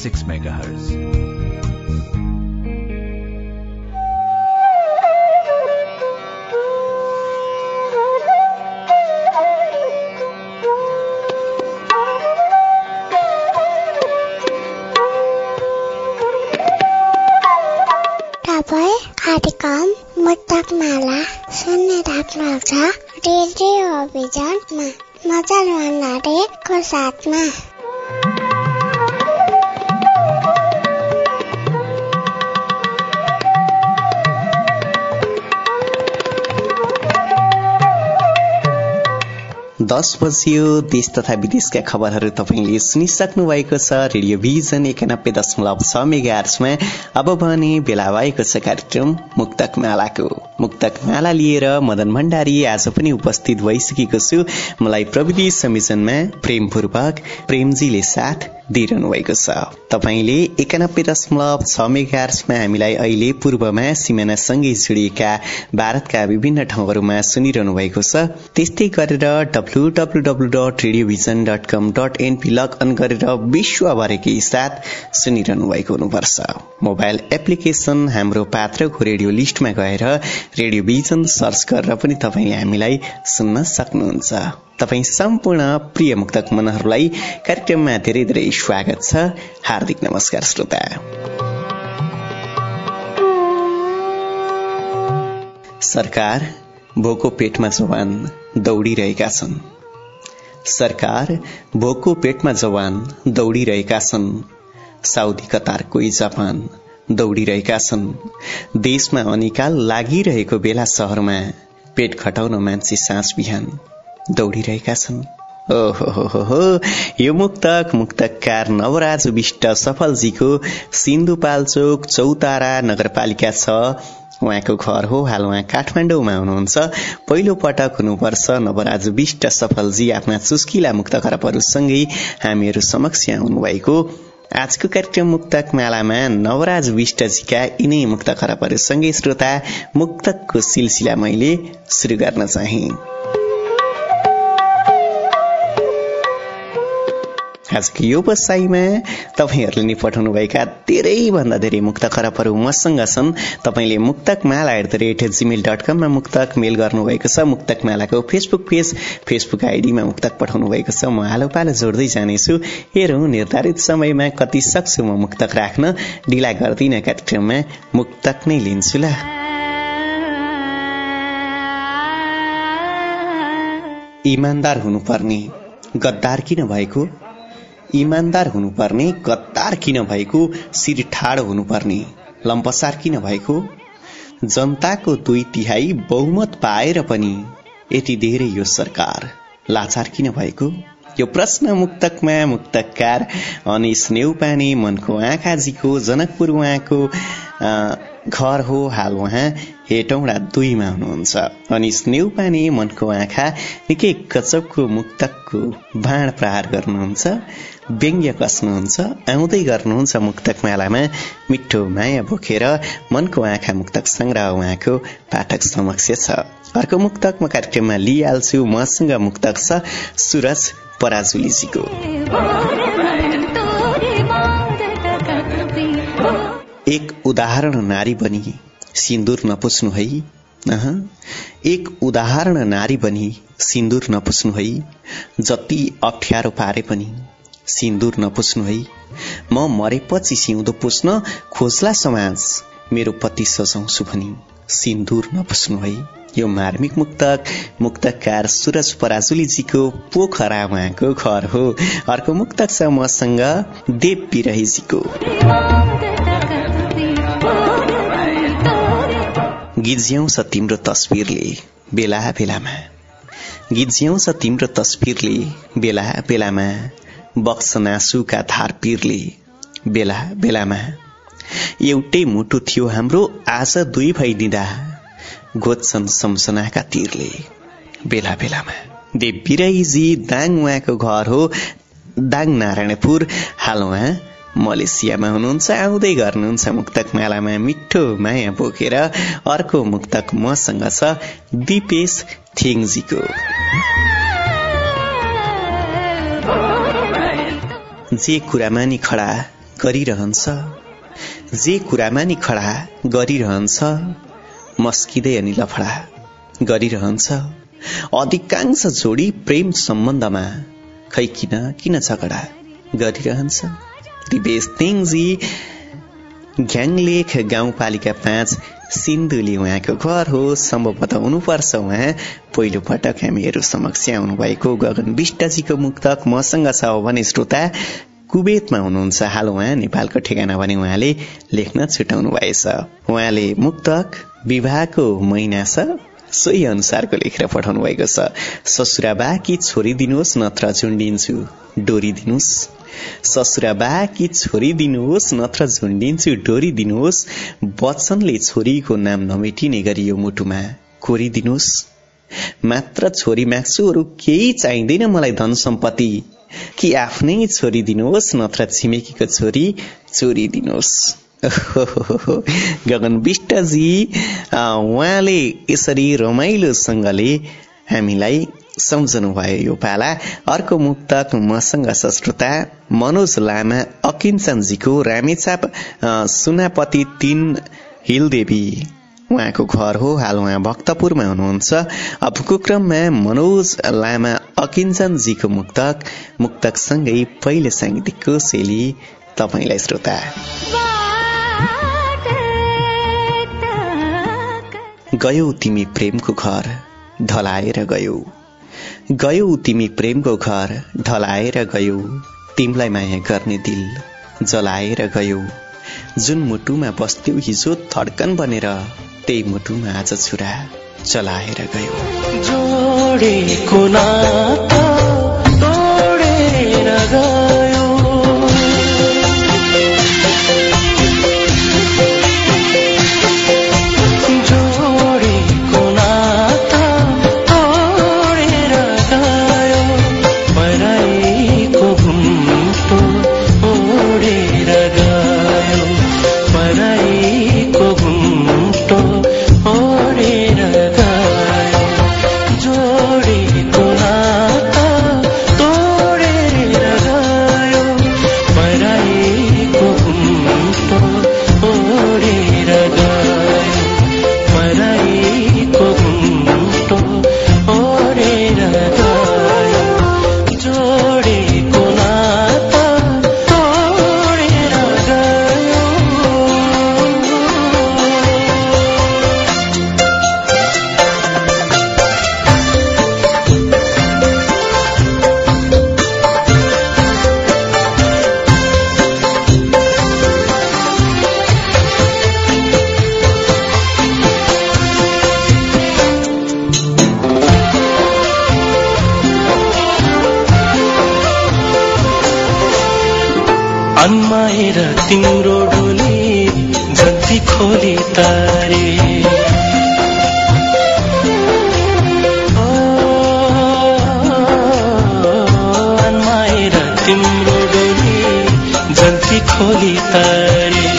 91.6 megahertz तपाईँ कार्यक्रम राख्नुहुन्छ रेडियो मजल भण्डारीको साथमा दस बजियो देश तथा विदेशका खबरहरू तपाईँले सुनिसक्नु भएको छ। रेडियो भिजन एकानब्बे दशमलव छ मेगा आर्समा अब भने बेला भएको छ कार्यक्रम मुक्तक मालाको। मुक्तक माला लिएर मदन भण्डारी आज पनि उपस्थित भइसकेको छु। मलाई प्रविधि संयोजनमा प्रेमपूर्वक प्रेमजीले साथ दिइरहनु भएको छ। तपाईँले एकानब्बे दशमलव छ मेगार्समा हामीलाई अहिले पूर्वमा सिमानासँगै जोडिएका भारतका विभिन्न ठाउँहरूमा सुनिरहनु भएको छ। त्यस्तै गरेर W W W dot radio vision dot com dot N P log on गरेर विश्वभरिकै साथ सुनिरहनु भएको हुनुपर्छ। मोबाइल एप्लिकेशन हाम्रो पात्रको रेडियो लिस्टमा गएर रेडियो भिजन सर्च गरेर पनि तपाईँले हामीलाई सुन्न सक्नुहुन्छ। तपाईँ सम्पूर्ण प्रिय मुक्तक मनहरूलाई कार्यक्रममा धेरै धेरै स्वागत छ। हार्दिक नमस्कार श्रोता। सरकार भोको पेटमा जवान दौडिरहेका छन्। सरकार भोको पेटमा जवान दौडिरहेका छन्। साउदी कतार कोही जापान दौडिरहेका छन्। देशमा अनिकाल लागिरहेको बेला शहरमा पेट खटाउन मान्छे साँझ बिहान दौडिरहेका छन्। ओहो यो मुक्तक मुक्तकार नवराज विष्ट सफलजीको सिन्धुपाल्चोक चौतारा नगरपालिका छ। उहाँको घर हो हाल उहाँ काठमाडौँमा हुनुहुन्छ। पहिलो पटक हुनुपर्छ नवराज विष्ट सफलजी आफ्ना चुस्किला मुक्त खरबहरूसँगै हामीहरू समक्ष आउनुभएको आजको कार्यक्रम मुक्तक मालामा नवराज विष्टजीका यिनै मुक्त खरबहरूसँगै श्रोता मुक्तकको सिलसिला मैले शुरू गर्न चाहे। आजको यो बसाइमा तपाईँहरूले नै पठाउनुभएका धेरैभन्दा धेरै मुक्त खराबहरू मसँग छन्। तपाईँले Muktak Mala at the rate Gmail dot कममा मुक्तक मेल गर्नुभएको छ। मुक्तक मालाको फेसबुक पेज फेसबुक आइडीमा मुक्तक पठाउनु भएको छ। म आलो पालो जोड्दै जानेछु। हेरौँ निर्धारित समयमा कति सक्छु म मुक्तक राख्न? ढिला गर्दिन कार्यक्रममा। मुक्तक नै लिन्छु ल। इमान्दार हुनुपर्ने। गद्दार किन भएको? इमान्दार हुनुपर्ने गद्दार किन भएको शिर ठाडो हुनुपर्ने लम्पसार किन भएको? जनताको दुई तिहाई बहुमत पाएर पनि यति धेरै यो सरकार लाचार किन भएको? यो प्रश्न मुक्तकमा मुक्तकार अनिस नेउपाने मनको आँखाजीको जनकपुर उहाँको घर हो हाल उहाँ हेटौँडा दुईमा हुनुहुन्छ। अनि स्नेउपाने मनको आँखा निकै गजबको मुक्तकको बाँड प्रहार गर्नुहुन्छ। व्यङ्ग्य कस्नुहुन्छ आउँदै गर्नुहुन्छ मुक्तक मालामा। मिठो माया बोकेर मनको आँखा मुक्तक संग्रह उहाँको पाठक समक्ष छ। अर्को मुक्तक म कार्यक्रममा लिइहाल्छु मसँग मुक्तक छ सुरज पराजुलीजीको। एक उदाहरण नारी बनी। सिन्दुर नपुच्नु है। एक उदाहरण नारी बनी। सिन्दुर नपुच्नु है। जति अप्ठ्यारो पारे पनि सिन्दुर नपुच्नु है। म मरेपछि सिउँदो पुस्न खोज्ला समाज। मेरो पति सजाउँछु भनी सिन्दुर नपुच्नु है। यो मार्मिक मुक्तक। मुक्तकार सुरज पराजुलीजीको पोखरा घर हो। अर्को मुक्तक छ मसँग देव बिरहीजीको गीत ज्याउँछ तिम्रो तस्विरले बेला बेलामा। गीत ज्याउँछ तिम्रो तस्विरले बेला बेलामा। बक्स नासुका धार पिरले बेला बेलामा। एउटै मुटु थियो हाम्रो आज दुई भइदिँदा। गोज्छन् सम्सनाका तीरले बेला बेलामा। देव बिरैजी दाङ उहाँको घर हो दाङ नारायणपुर हाल उहाँ मलेसियामा हुनुहुन्छ आउँदै गर्नुहुन्छ मुक्तक मालामा मिठो माया बोकेर अर्को मुक्तक मसँग छ दिपेश थिङजीको जे कुरामा नि खडा गरिरहन्छ जे कुरामा नि खडा गरिरहन्छ मस्किँदै अनि लफडा गरिरहन्छ अधिकांश जोडी प्रेम सम्बन्धमा खै किन किन झगडा गरिरहन्छ? दिवेश तेङजी घ्याङलेख गाउँपालिका पाँच सिन्धुली उहाँको घर हो। सम्भवतः हुनुपर्छ उहाँ। पहिलो पटक हामीहरू समक्ष आउनु भएको गगन विष्टजीको मुक्तक मसँग छ भने श्रोता कुवेतमा हुनुहुन्छ। हाल उहाँ नेपालको ठेगाना भने उहाँले लेख्न छुटाउनु भएछ। उहाँले मुक्तक विवाहको महिना छ सोही अनुसारको लेखेर पठाउनु भएको छ। ससुरा बा कि छोरी दिनुहोस् नत्र झुन्डिन्छु। डोरी दिनुहोस्। ससुरा बा कि छोरी दिनुहोस् नत्र झुन्डिन्छु डोरी दिनुहोस् वचनले छोरीको नाम नमेटिने गरी यो मुटुमा कोरिदिनुहोस् मात्र छोरी माग्छु अरू केही चाहिँदैन मलाई धन सम्पत्ति। कि आफ्नै छोरी दिनुहोस् नत्र छिमेकीको छोरी चोरी दिनुहोस्। गगन विष्टजी उहाँले यसरी रमाइलोसँगले हामीलाई सम्झनु भयो यो पाला। अर्को मुक्तक मसँग सश्रोता मनोज लामा अकिन्चनजीको रामेछाप सुनापति तीन हिलदेवी। उहाँको घर हो हाल उहाँ भक्तपुरमा हुनुहुन्छ। अबको क्रममा मनोज लामा अकिन्चनजीको मुक्तक मुक्तकसँगै पहिले साङ्गीतिकको शैली तपाईँलाई श्रोता। गयौ तिमी प्रेमको घर ढलाएर गयौ। गयौ तिमी प्रेमको घर ढलाएर गयौ। तिमलाई माया गर्ने दिल जलाएर गयौ। जुन मुटुमा बस्थ्यौ हिजो धड्कन बनेर त्यही मुटुमा आज छुरा चलाएर गयो। जोडेको नाता तोडेर गयो। भी खोली तारे। अन्माएर तिम्रो डोली जल्ती खोली तारे।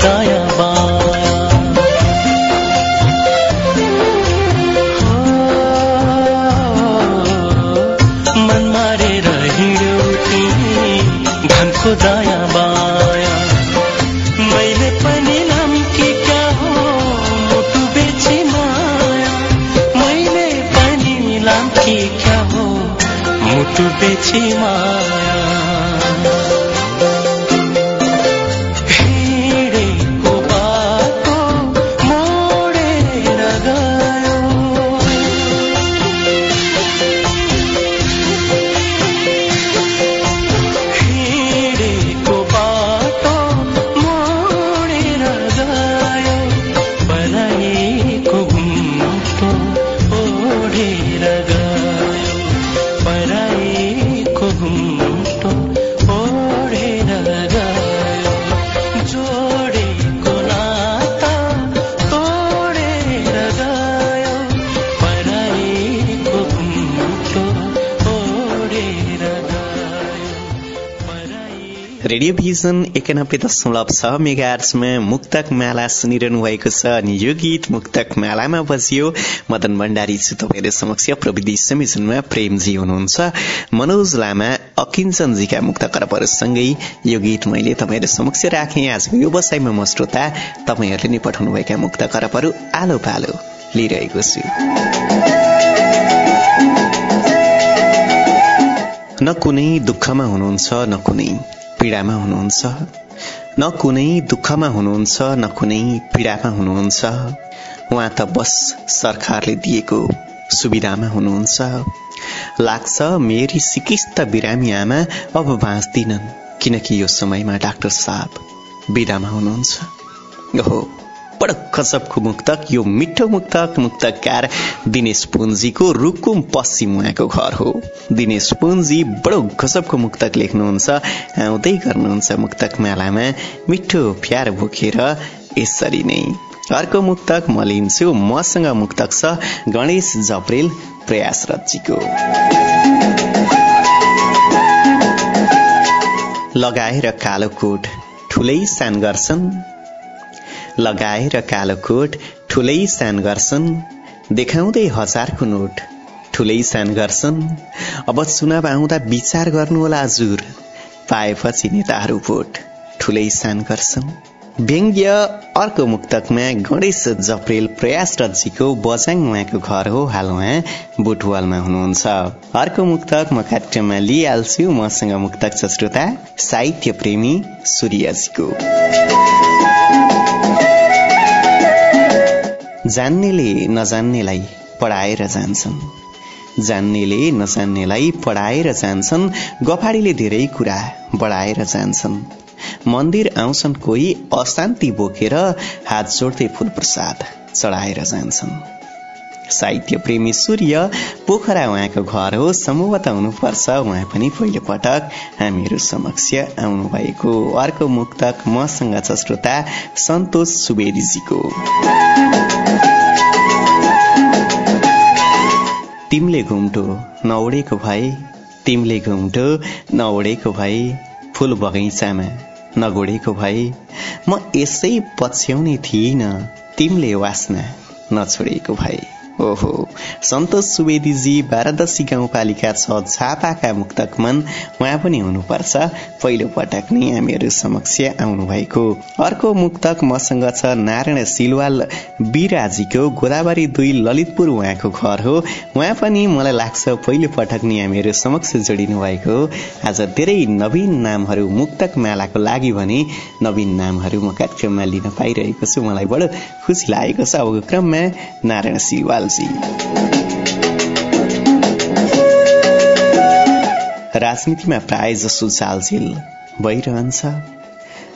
दया रेडियो भिजन एकानब्बे दशमलव छ मेगा आर्ट्समा मुक्तक माला सुनिरहनु भएको छ। अनि यो गीत मुक्तक मालामा बजियो मदन भण्डारी छु तपाईँहरू समक्ष प्रविधि संयोजनमा प्रेमजी हुनुहुन्छ। मनोज लामा अकिञ्चनजीका मुक्त करपहरूसँगै यो गीत मैले तपाईँहरू समक्ष राखेँ। आजको यो बसाइमा म श्रोता तपाईँहरूले नै पठाउनुभएका मुक्त करपहरू आलो पालो लिइरहेको छु। न कुनै दुःखमा हुनुहुन्छ न कुनै पीडामा हुनुहुन्छ। न कुनै दुःखमा हुनुहुन्छ न कुनै पीडामा हुनुहुन्छ। उहाँ त बस सरकारले दिएको सुविधामा हुनुहुन्छ। लाग्छ मेरी सिकिस्त बिरामी आमा अब बाँच्दिनन् किनकि यो समयमा डाक्टर साहब बिदामा हुनुहुन्छ। ओहो। बडो गजबको मुक्तक यो मिठो मुक्तक मुक्तकार दिनेश पुन्जीको रुकुम पश्चिम उहाँको घर हो। दिनेश पुन्जी बडो गजबको मुक्तक लेख्नुहुन्छ आउँदै गर्नुहुन्छ मुक्तक मेलामा मिठो प्यार बोकेर यसरी नै। अर्को मुक्तक म लिन्छु मसँग मुक्तक छ गणेश जप्रेल प्रयास रज्जीको लगाएर कालो कोट ठुलै सान गर्छन् लगाएर कालो कोट ठुलै सान गर्छन्। देखाउँदै हजारको नोट। ठुलै सान गर्छन्। अब चुनाव आउँदा विचार गर्नुहोला हजुर। पाएपछि नेताहरू भोट। ठुलै सान गर्छन्। व्यङ्ग्य अर्को मुक्तकमा गणेश जप्रेल प्रयास रज्जीको बजाङ उहाँको घर हो हाल उहाँ बुटवालमा हुनुहुन्छ। अर्को मुक्तक म कार्यक्रममा लिइहाल्छु। मसँग मुक्तक छ श्रोता साहित्य प्रेमी सूर्यजीको। जान्नेले नजान्नेलाई पढाएर जान्छन्। जान्नेले नजान्नेलाई पढाएर जान्छन्। गफाडीले धेरै कुरा बढाएर जान्छन्। मन्दिर आउँछन् कोही अशान्ति बोकेर हात जोड्दै फूल प्रसाद चढाएर जान्छन्। साहित्य प्रेमी सूर्य पोखरा उहाँको घर हो सम्भवतः हुनुपर्छ। उहाँ पनि पहिलो पटक हामीहरू समक्ष आउनु भएको अर्को मुक्तक मसँग छ श्रोता सन्तोष सुवेदीजीको। तिमीले घुम्टो नौडेको भए तिमीले घुम्टो नौडेको भए फूल बगैँचामा नगोडेको भए म यसै पछ्याउने थिइनँ तिमीले वासना नछोडेको भए ओहो। सन्तोष सुवेदीजी बारादशी गाउँपालिका छ झापाका मुक्तकमन उहाँ पनि हुनुपर्छ। पहिलो पटक नै हामीहरू समक्ष आउनु भएको अर्को मुक्तक मसँग छ नारायण सिलवाल बिराजीको गोदावरी दुई ललितपुर उहाँको घर हो। उहाँ पनि मलाई लाग्छ पहिलो पटक नै हामीहरू समक्ष जोडिनु भएको। आज धेरै नवीन नामहरू मुक्तक मालाको लागि भने नवीन नामहरू म कार्यक्रममा लिन पाइरहेको छु। मलाई बडो खुसी लागेको छ। अबको क्रममा नारायण सिलवाल राजनीतिमा प्राय जसो जालझेल भइरहन्छ।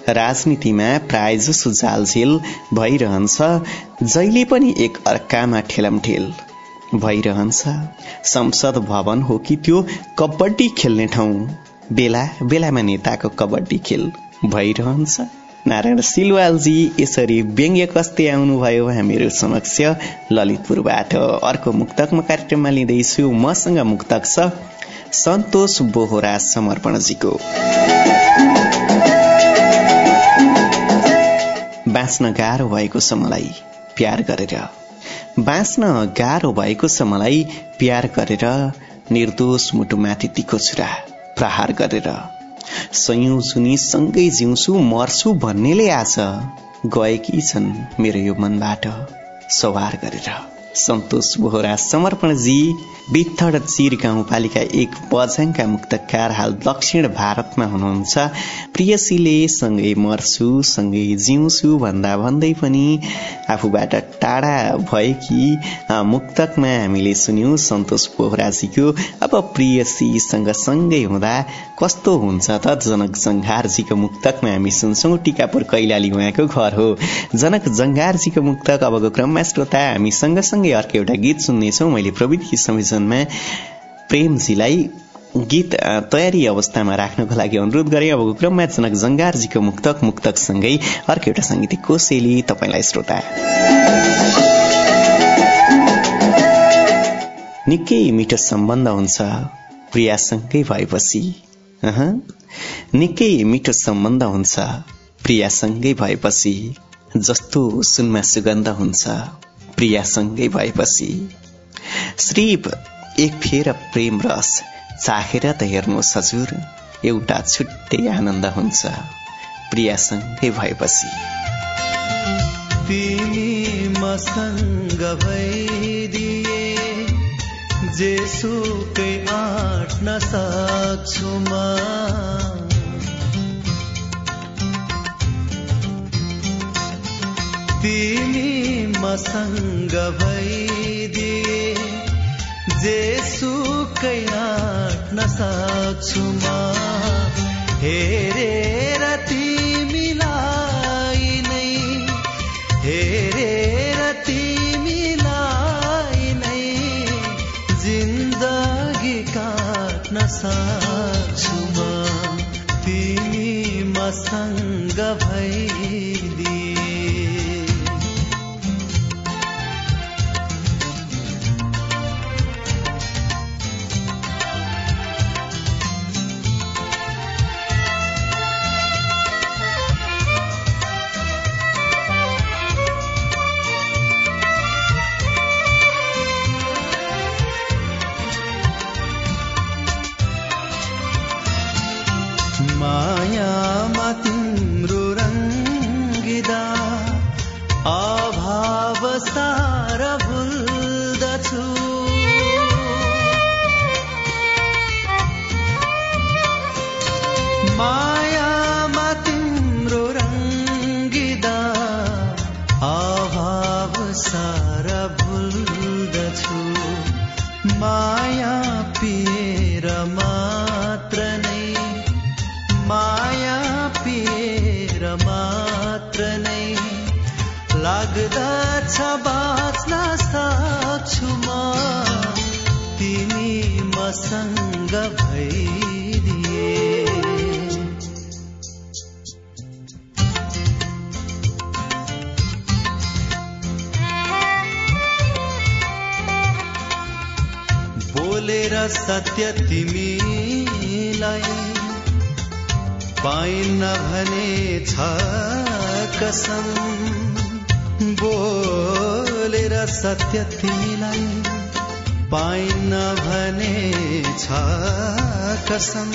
राजनीतिमा प्राय जसो जालझेल भइरहन्छ। जहिले पनि एक अर्कामा ठेलमठेल भइरहन्छ। संसद भवन हो कि त्यो कबड्डी खेल्ने ठाउँ। बेला बेलामा नेताको कबड्डी खेल भइरहन्छ। नारायण सिलवालजी यसरी व्यङ्ग्य कस्ते आउनुभयो हामीहरू समक्ष ललितपुरबाट। अर्को मुक्तक म कार्यक्रममा लिँदैछु मसँग मुक्तक छ सन्तोष बोहरा समर्पणजीको। बाँच्न गाह्रो भएको छ मलाई प्यार गरेर। बाँच्न गाह्रो भएको छ मलाई प्यार गरेर निर्दोष मुटुमाथि तिखो छुरा प्रहार गरेर। सयौं सुनि सँगै जिउँछु मर्छु भन्नेले आज गएकी छन् मेरो यो मनबाट सवार गरेर। सन्तोष बोहरा समर्पणजी बित्थड चिर गाउँपालिका एक बझाङका मुक्तकार हाल दक्षिण भारतमा हुनुहुन्छ। प्रियसीले सँगै मर्छु सँगै जिउँछु भन्दा भन्दै पनि आफूबाट टाढा भएकी मुक्तकमा हामीले सुन्यौं सन्तोष बोहराजीको। अब प्रियसीसँग सँगै हुँदा कस्तो हुन्छ त? जनक जङ्घारजीको मुक्तकमा हामी सुन्छौं टिकापुर कैलाली उहाँको घर हो। जनक जङ्घारजीको मुक्तक अबको क्रममा श्रोता हामी सँगसँगै अर्को एउटा गीत सुन्नेछौँ। मैले प्रविधि संयोजनमा प्रेमजीलाई गीत तयारी अवस्थामा राख्नको लागि अनुरोध गरे। अबको क्रममा जनक जङ्गारजीको मुक्तक मुक्तकसँगै अर्को एउटा साङ्गीतिक कोसेली तपाईँलाई श्रोता। निकै मिठो सम्बन्ध हुन्छ प्रियासँगै भएपछि। निकै मिठो सम्बन्ध हुन्छ प्रियासँगै भएपछि। जस्तो सुनमा सुगन्ध हुन्छ। प्रियासँगै भएपछि श्रीप एक फेर प्रेम रस चाखेर त हेर्नुहोस् हजुर एउटा छुट्टै आनन्द हुन्छ। प्रियासँगै भएपछि तिमी मसँग भइदिए जेसुकै आँट्न तिमी मसँग भइदिए जेसुकै आँट्न सक्छु म। हेरेर तिमीलाई नै। हेरेर तिमीलाई नै। जिन्दगी काट्न सक्छु म। तिमी मसँग भइदिए पाइन्न भने छ कसम। बोलेर सत्य तिमीलाई पाइन्न भने छ कसम।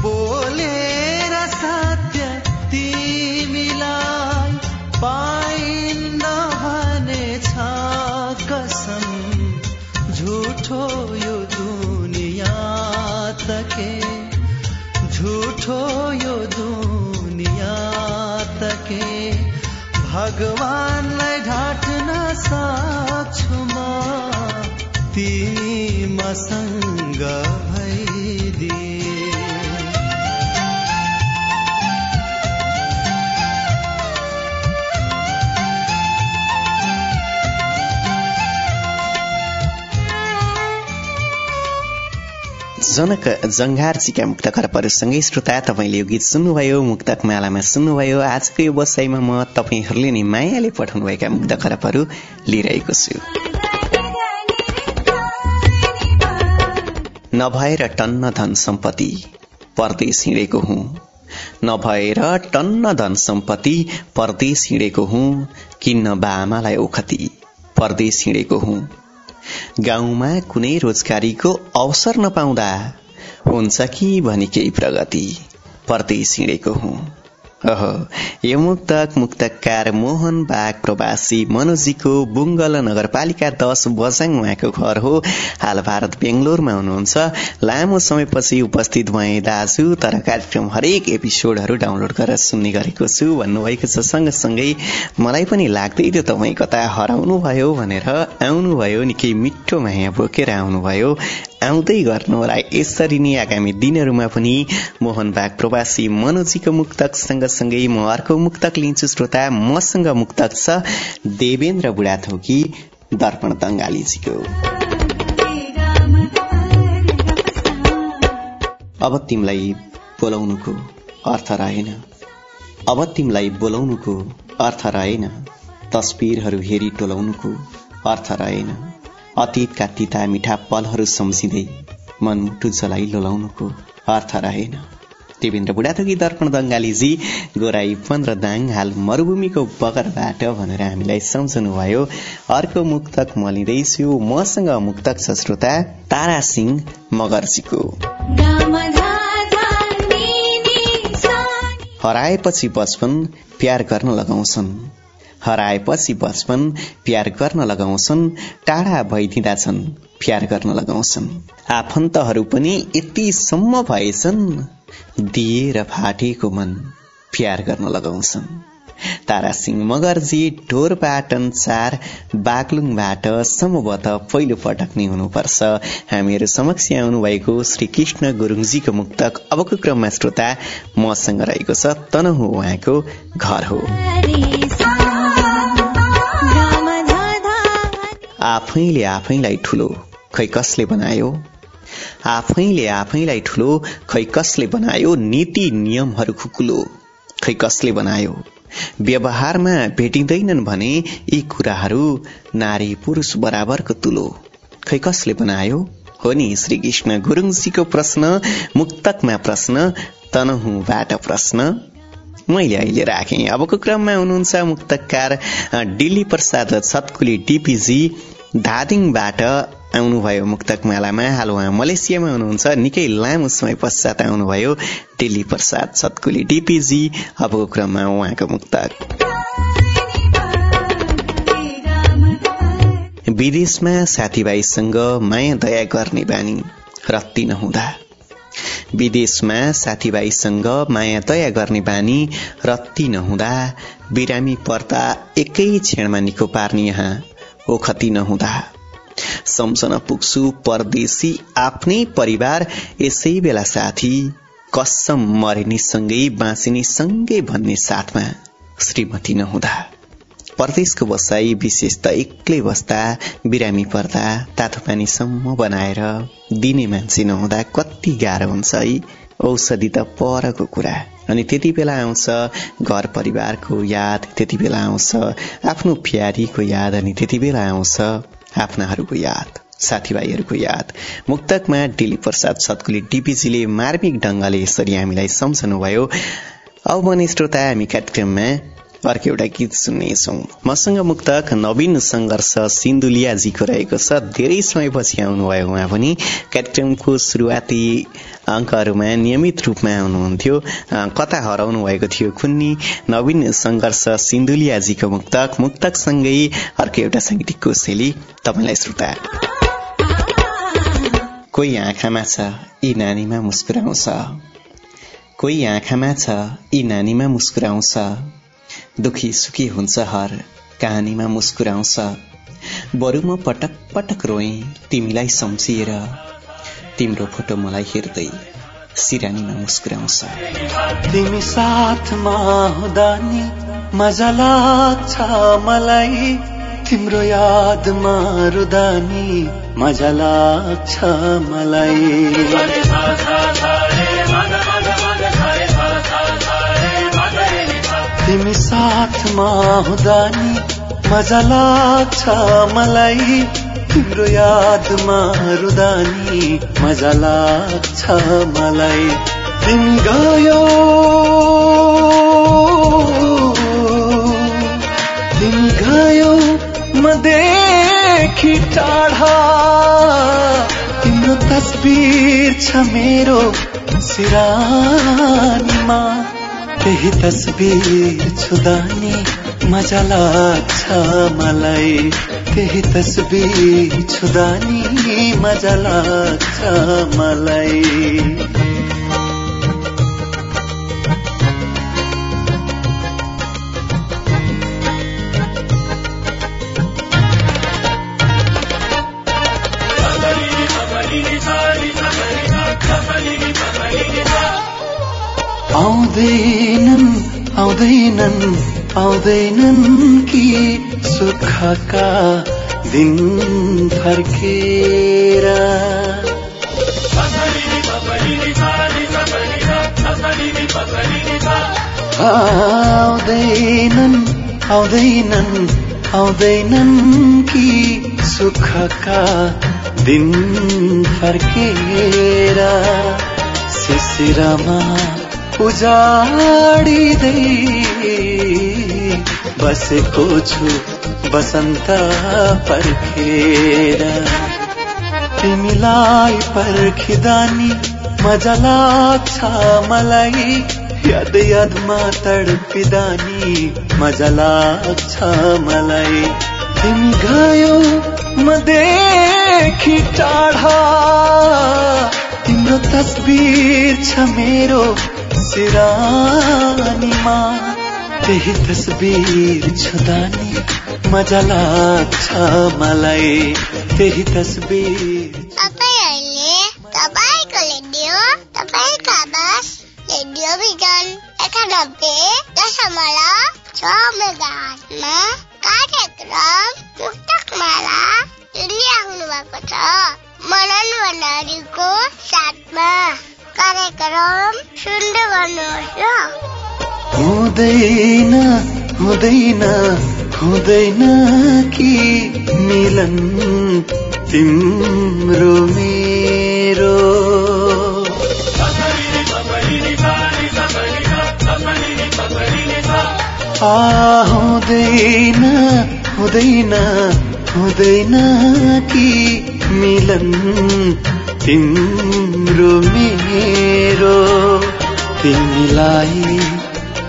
बोलेर सत्य तिमीलाई पाइन्न भने छ कसम। झुठो यो दुनिया तके झुठो यो दुनिया तके भगवानलाई ढाट्न सक्छु म। तिमी मसँग भइदिए। जनक जङ्घारजीका मुक्त खरबहरूसँगै श्रोता तपाईँले यो गीत सुन्नुभयो मुक्तक मालामा सुन्नुभयो। आजको यो बसाइमा म तपाईँहरूले नै मायाले पठाउनुभएका मुक्त खरबहरू लिइरहेको छु। नभएर टन्न धन सम्पत्ति परदेश हिँडेको हुँ। नभएर टन्न धन सम्पत्ति परदेश हिँडेको हुँ। किन्न बामालाई ओखती परदेश हिँडेको हुँ। गाउँमा कुनै रोजगारीको अवसर नपाउँदा हुन्छ कि भनी केही प्रगति? परदेश हिँडेको हुँ। मुक्तक मुक्तकार मोहन बाग प्रवासी मनोजीको बुङ्गल नगरपालिका दश बजाङ उहाँको घर हो। हाल भारत बेङ्गलोरमा हुनुहुन्छ। लामो समयपछि उपस्थित भए दाजु तर कार्यक्रम हरेक एपिसोडहरू डाउनलोड गरेर सुन्ने गरेको छु भन्नुभएको छ। सँगसँगै मलाई पनि लाग्दै थियो तपाईँ कता हराउनु भयो भनेर। आउनुभयो निकै मिठो माया बोकेर आउनुभयो। आउँदै गर्नु होला। यसरी नै आगामी दिनहरूमा पनि मोहन बाग प्रवासी मनोजीको मुक्तक सँगसँगै म अर्को मुक्तक लिन्छु। श्रोता मसँग मुक्तक छ देवेन्द्र बुढाथोकी दर्पण दङ्गालीजीको। अब तिमीलाई बोलाउनुको अर्थ रहेन। अब तिमीलाई बोलाउनुको अर्थ रहेन। तस्बिरहरू हेरी टोलाउनुको अर्थ रहेन। अतीतका तिता मिठा पलहरू सम्झिँदै मनमुटु जलाई लोलाउनुको अर्थ रहेन। देवेन्द्र बुढाथोकी दर्पण दङ्गालीजी गोराई पन्ध्र दाङ हाल मरूभूमिको बगरबाट भनेर हामीलाई सम्झनु भयो अर्को मुक्तक म लिँदैछु मसँग मुक्तक छ श्रोता तारा सिंह मगर्जीको। हराएपछि बचपन प्यार गर्न लगाउँछन्। हराएपछि बचपन प्यार गर्न लगाउँछन् टाढा भइदिँदा प्यार गर्न लगाउँछन्। आफन्तहरू पनि यतिसम्म भएछन् दिएर फाटेको मन प्यार गर्न लगाउँछन्। तारासिंह मगर्जी ढोरपाटन चार बागलुङबाट सम्भवत पहिलो पटक नै हुनुपर्छ। हामीहरू समक्ष आउनुभएको श्री कृष्ण गुरुङजीको मुक्तक अबको क्रममा श्रोता मसँग रहेको छ तनहु उहाँको घर हो। आफैले आफैलाई ठुलो खै कसले बनायो? आफैले आफैलाई ठुलो खै कसले बनायो? नीति नियमहरू खुकुलो खै कसले बनायो? व्यवहारमा भेटिँदैनन् भने यी कुराहरू नारी पुरुष बराबरको तुलो खै कसले बनायो? हो नि श्री कृष्ण गुरुङजीको प्रश्न मुक्तकमा प्रश्न तनहुबाट प्रश्न। मैले अहिले राखेँ। अबको क्रममा हुनुहुन्छ मुक्तकार डिल्ली प्रसाद छतकुली डिपिजी धादिङबाट आउनुभयो मुक्तक मालामा हाल उहाँ मलेसियामा हुनुहुन्छ। निकै लामो समय पश्चात आउनुभयो दिल्ली प्रसाद सतकुली डिपिजी अबको क्रममा उहाँको मुक्तक। विदेशमा साथीभाइसँग माया दया गर्ने बानी रत्ती नहुँदा। विदेशमा साथीभाइसँग माया दया गर्ने बानी रत्ती नहुँदा बिरामी पर्दा एकै क्षणमा निको पार्ने यहाँ ओखती नहुँदा। सम्झन पुग्छु परदेशी आफ्नै परिवार यसै बेला साथी कसम मरेनी सँगै सँगै भन्ने साथमा श्रीमती नहुँदा। परदेशको बसाई विशेष त एक्लै बस्दा बिरामी पर्दा तातो पानीसम्म बनाएर दिने मान्छे नहुँदा कति गाह्रो हुन्छ है। औषधि त परको कुरा। अनि त्यति बेला आउँछ घर परिवारको याद त्यति बेला आउँछ आफ्नो फ्यारीको याद अनि त्यति बेला आउँछ आफ्नाहरूको याद साथीभाइहरूको याद। मुक्तकमा डिली प्रसाद सतकुली डिपिजीले मार्मिक ढंगले यसरी हामीलाई सम्झनुभयो। अब भने श्रोता हामी कार्यक्रममा अर्को एउटा गीत सुन्नेछौ। मसँग मुक्तक नवीन संघर्ष सिन्धुलियाजीको रहेको छ। धेरै समयपछि आउनुभयो उहाँ पनि। कार्यक्रमको सुरुवाती अङ्कहरूमा नियमित रूपमा आउनुहुन्थ्यो। कता हराउनु भएको थियो कुन्नी नवीन संघर्ष सिन्धुलियाजीको मुक्तक। मुक्तकसँगै अर्को एउटा साङ्गीतिक कोसेली। तपाईँलाई श्रोता। कोही आँखामा छ यी नानीमा मुस्कुराउँछ। कोही आँखामा छ यी नानीमा मुस्कुराउँछ। दुखी सुखी हुन्छ हर। कहानीमा मुस्कुराउँछ। बरु म पटक पटक रोए तिमीलाई सम्झिएर। तिम्रो फोटो मलाई हेर्दै सिरानीमा मुस्कुराउँछ। तिमी साथमा हुँदा नि मजा लाग्छ मलाई। तिम्रो यादमा रुदा नि मजा लाग्छ मलाई। तिमी साथमा हुँदा नि मजा लाग्छ मलाई। तिम्रो यादमा रुदा नि मजा लाग्छ मलाई। तिमी गयो। तिमी गयो। म देखि टाढा। तिम्रो तस्बिर छ मेरो सिरानीमा। त्यही तस्बिर छुदानी मजा लाग्छ मलाई। त्यही तस्बिर छुदानी मजा लाग्छ मलाई। आउँदैनन् आउँदैनन् आउँदैनन् कि सुखका दिन फर्केर। आउँदैनन् आउँदैनन् आउँदैनन् कि सुखका दिन फर्केर। शिशिरमा उजाडिँदै। बसेको छु बसन्त पर्खेर। तिमीलाई पर्खिँदा नि मजा लाग्छ मलाई। याद यादमा तडपिँदा नि मजा लाग्छ मलाई। तिमी गयो म देखि टाढा। तिम्रो तस्बिर छ मेरो सिरानीमा त्यही तस्बिर छुदानी मजा लाग्छ मलाई त्यही तस्बिर। तपाईँहरूले तपाईँको रेडियो तपाईँको आवाज रेडियो भिजन एकानब्बे दशमलव छ मेगाहर्जमा कार्यक्रम मुक्तक माला सुनिराख्नु भएको छ। मनन भण्डारीको साथमा। कार्यक्रम सुन्दै गर्नुहोस् हुँदैन हुँदैन हुँदैन कि मिलन तिम्रो मेरो हुँदैन हुँदैन हुँदैन कि मिलन तिम्रो मेरो तिमीलाई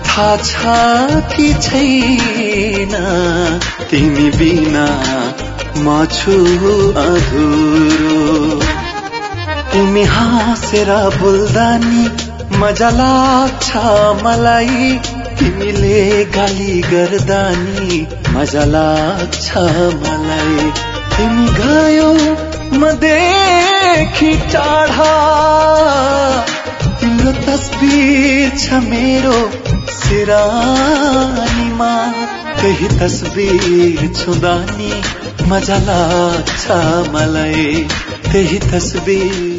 थाहा छ कि छैन? तिमी बिना म छु अधुरो। तिमी हाँसेर बोल्दा नि मजा लाग्छ मलाई। तिमीले गाली गर्दा नि मजा लाग्छ मलाई। तिमी गयो देखि टाढा तिम्रो तस्बिर छ मेरो सिरानीमा त्यही तस्बिर छुँदा नि मजा लाग्छ मलाई त्यही तस्बिर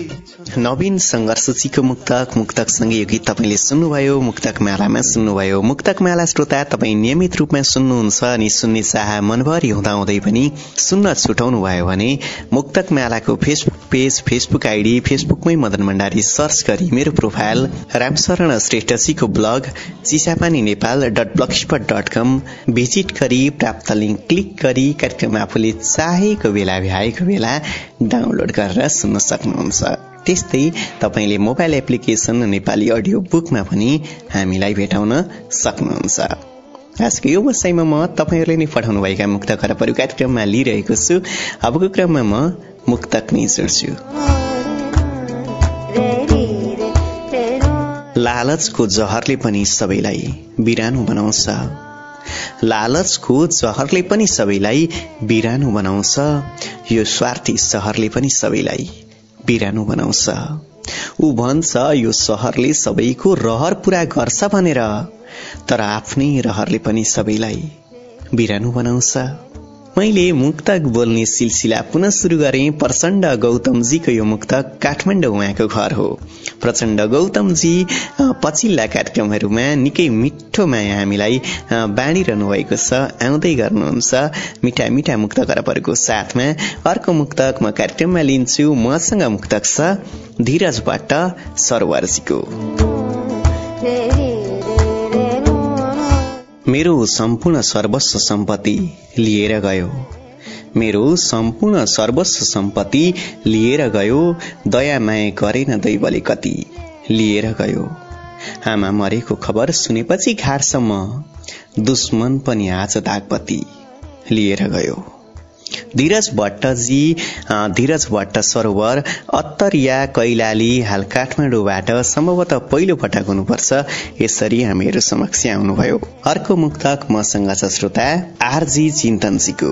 नवीन सङ्घर्षजीको मुक्तक मुक्तकसँगै यो गीत तपाईँले सुन्नुभयो मुक्तक मेलामा सुन्नुभयो। मुक्तक मेला श्रोता तपाईँ नियमित रूपमा सुन्नुहुन्छ अनि सुन्ने चाह मनभरि हुँदाहुँदै पनि सुन्न छुटाउनु भयो भने मुक्तक मेलाको फेसबुक पेज फेसबुक आइडी फेसबुकमै मदन भण्डारी सर्च गरी मेरो profile Ramsharan श्रेष्ठजीको blog Chisapani Nepal dot blogspot dot com visit गरी प्राप्त लिङ्क क्लिक गरी कार्यक्रम आफूले चाहेको बेला भ्याएको बेला डाउनलोड गरेर सुन्न सक्नुहुन्छ। त्यस्तै तपाईँले मोबाइल एप्लिकेशन नेपाली अडियो बुकमा पनि हामीलाई भेटाउन सक्नुहुन्छ। आजको यो वसाइमा म तपाईँहरूले नै पठाउनुभएका मुक्त खरबहरू कार्यक्रममा लिइरहेको छु। अबको क्रममा म मुक्तक नै जोड्छु लालचको जहरले पनि सबैलाई बिरानो बनाउँछ। लालचको जहरले पनि सबैलाई बिरानो बनाउँछ। यो स्वार्थी सहरले पनि सबैलाई बिरानो बनाउँछ। ऊ भन्छ यो सहरले सबैको रहर पूरा गर्छ भनेर। तर आफ्नै रहरले पनि सबैलाई बिरानो बनाउँछ। मैले मुक्तक बोल्ने सिलसिला पुनः सुरु गरेँ प्रचण्ड गौतमजीको यो मुक्तक काठमाडौँ उहाँको घर हो। प्रचण्ड गौतमजी पछिल्ला कार्यक्रमहरूमा निकै मिठो माया हामीलाई बाँडिरहनु भएको छ आउँदै गर्नुहुन्छ। मिठा मिठा मुक्त करपहरूको साथमा अर्को मुक्तक म कार्यक्रममा लिन्छु। मसँग मुक्तक छ धीरजबाट सरोवरजीको मेरो सम्पूर्ण सर्वस्व सम्पत्ति लिएर गयो। मेरो सम्पूर्ण सर्वस्व सम्पत्ति लिएर गयो। दया माया गरेन दैवले कति लिएर गयो। आमा मरेको खबर सुनेपछि घाटसम्म दुश्मन पनि आज दागपति लिएर गयो। धीरज भट्टजी धीरज भट्ट सरोवर अत्तरिया कैलाली हाल काठमाडौँबाट सम्भवतः पहिलो पटक हुनुपर्छ। यसरी हामीहरू समक्ष आउनुभयो। अर्को मुक्तक मसँग छ श्रोता आरजी चिन्तनजीको।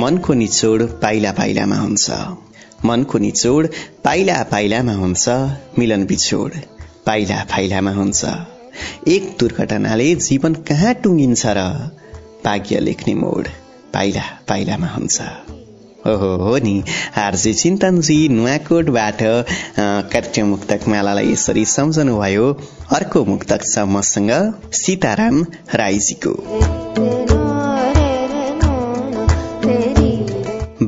मनको निचोड पाइला पाइलामा हुन्छ। मनको निचोड पाइला पाइलामा हुन्छ। मिलन बिछोड पाइला पाइलामा हुन्छ। एक दुर्घटनाले जीवन कहाँ टुङ्गिन्छ र भाग्य लेख्ने मोड पाइला पाइलामा हुन्छ। ओहो हो नि। आरजी चिन्तनजी नुवाकोटबाट कार्यक्रम मुक्तक मालालाई यसरी सम्झनुभयो। अर्को मुक्तक छ मसँग सीताराम राईजीको।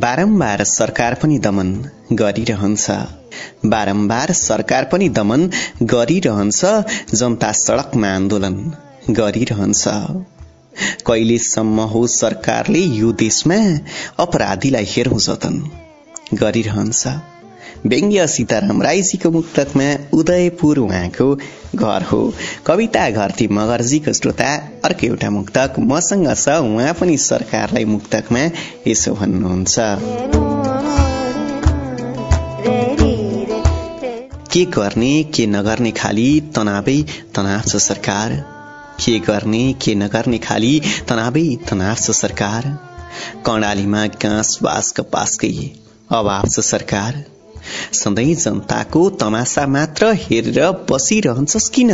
बारम्बार सरकार पनि दमन गरिरहन्छ। बारम्बार सरकार पनि दमन गरिरहन्छ जनता सड़कमा आन्दोलन गरिरहन्छ। कहिलेसम्म हो सरकारले यो देशमा अपराधीलाई हेरौँ जतन गरिरहन्छ। व्यङ्ग्य सीताराम राईजीको मुक्तकमा उदयपुर उहाँको घर हो। कविता घरती मगर्जीको श्रोता अर्को एउटा मुक्तक मसँग छ उहाँ पनि सरकारलाई मुक्तकमा यसो भन्नुहुन्छ। के गर्ने के नगर्ने खाली तनावै तनाव छ सरकार? के गर्ने के नगर्ने खाली तनावै तनाव छ सरकार? कर्णालीमा घाँस बास कपासकै अभाव छ सरकार? सधैँ जनताको तमासा मात्र हेरेर बसिरहन्छस् किन?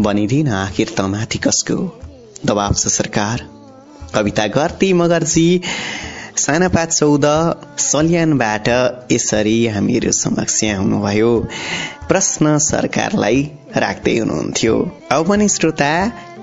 बनिदिन आखिर तमाथि कसको? दबाव छ सरकार। कविता गर्ती मगरजी सानापा चौध सल्यानबाट यसरी हामीहरू समक्ष आउनुभयो। प्रश्न सरकारलाई राख्दै हुनुहुन्थ्यो। अब पनि श्रोता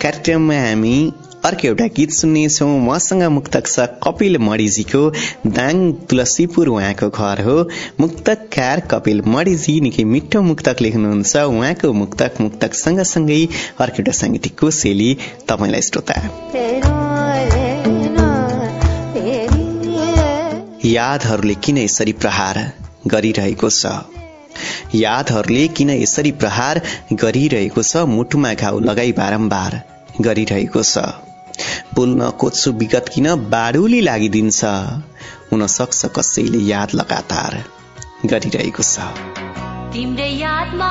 कार्यक्रममा हामी अर्को एउटा गीत सुन्नेछौ। मसँग मुक्तक छ कपिल मणिजीको दाङ तुलसीपुर उहाँको घर हो। मुक्तकार कपिल मणिजी निकै मिठो मुक्तक लेख्नुहुन्छ। उहाँको मुक्तक मुक्तक सँगसँगै अर्को एउटा साङ्गीतिक कोसेली तपाईँलाई श्रोता। यादहरूले किन यसरी प्रहार गरिरहेको छ? यादहरूले किन यसरी प्रहार गरिरहेको छ? मुटुमा घाउ लगाई बारम्बार गरिरहेको छ। बोल्न खोज्छु विगत किन बाडुली लागिदिन्छ? हुन सक्छ कसैले याद लगातार गरिरहेको छ। तिम्रो यादमा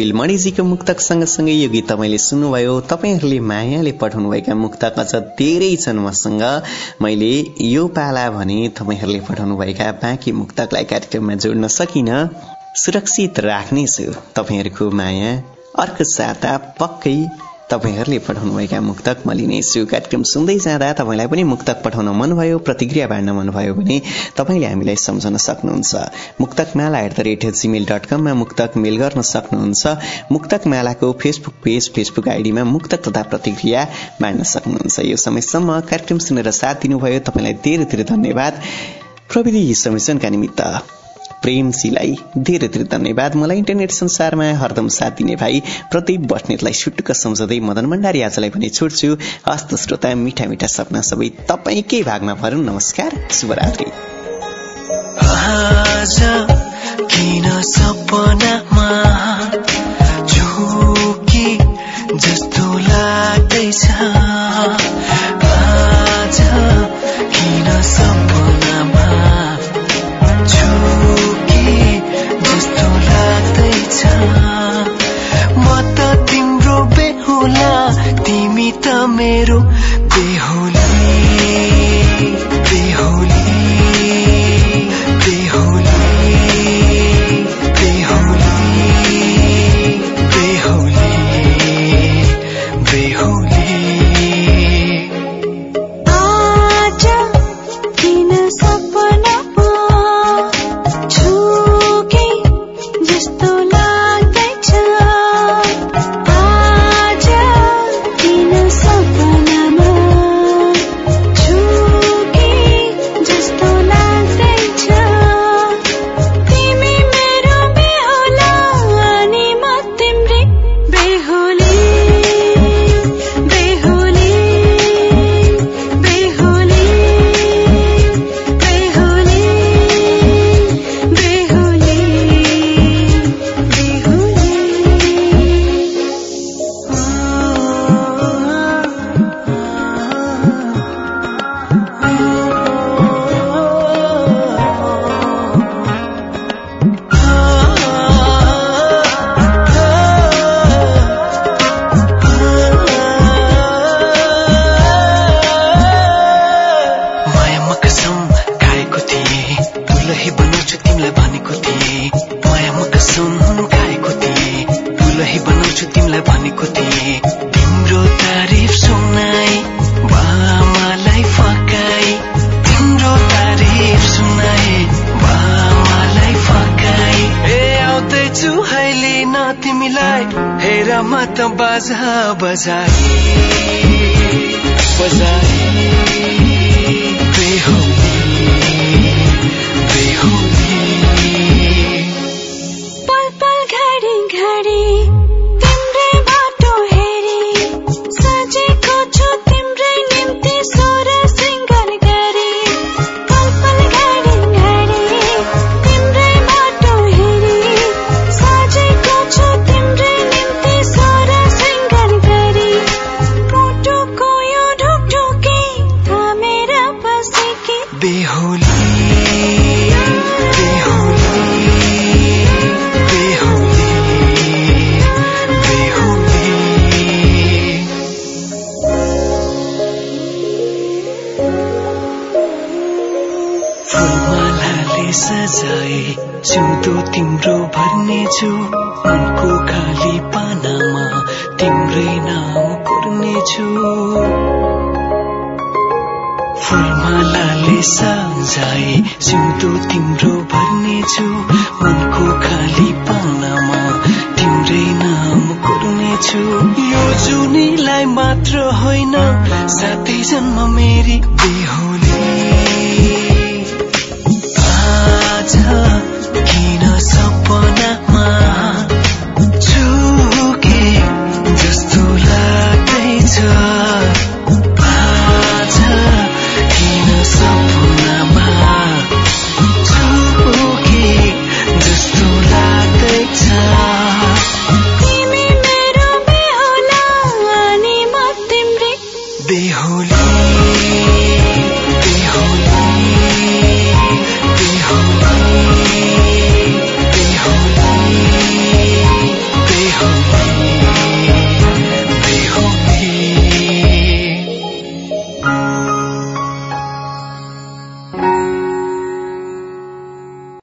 कपिल मणिजीको मुक्तक सँगसँगै यो गीत तपाईँले सुन्नुभयो। तपाईँहरूले मायाले पठाउनुभएका मुक्तक अझ धेरै छन् मसँग। मैले यो पाला भने तपाईँहरूले पठाउनुभएका बाँकी मुक्तकलाई कार्यक्रममा जोड्न सकिन सुरक्षित राख्नेछु। तपाईँहरूको माया अर्को साता पक्कै तपाईँहरूले पठाउनुभएका मुक्तक म लिनेछु कार्यक्रम सुन्दै जाँदा तपाईँलाई पनि मुक्तक पठाउन मनभयो प्रतिक्रिया बाँड्न मनभयो भने तपाईँले हामीलाई सम्झन सक्नुहुन्छ। Muktak Mala at the rate Gmail dot कममा मुक्तक मेल गर्न सक्नुहुन्छ। मुक्तक मालाको फेसबुक पेज फेसबुक आइडीमा मुक्तक तथा प्रतिक्रिया बाँड्न सक्नुहुन्छ। यो समयसम्म कार्यक्रम सुनेर साथ दिनुभयो। तपाईँलाई धेरै धेरै धन्यवाद। प्रविधि संयोजनका निमित्त। प्रेमजीलाई धेरै धेरै धन्यवाद। मलाई इन्टरनेट संसारमा हरदम साथ दिने भाइ प्रदीप बस्नेतलाई छुट्टुक सम्झँदै मदन भण्डारी आजलाई पनि छोड्छु। हस्त श्रोता मिठा मिठा सपना सबै तपाईँकै भागमा भरौँ नमस्कार शुभरात्रि। किन मेरो बेहुली बेहुली बेहुली। त बाजा बजाई बजाई बेहुली सजाए सिउँदो तिम्रो भर्नेछु उनको खाली पानामा तिम्रै नाम कोर्नेछु फुलमालाले सजाए सिउँदो तिम्रो भर्नेछु मनको खाली पानामा तिम्रै नाम कोर्नेछु यो जुनीलाई मात्र होइन साथै जन्म मेरी बेहुली किन सपनामा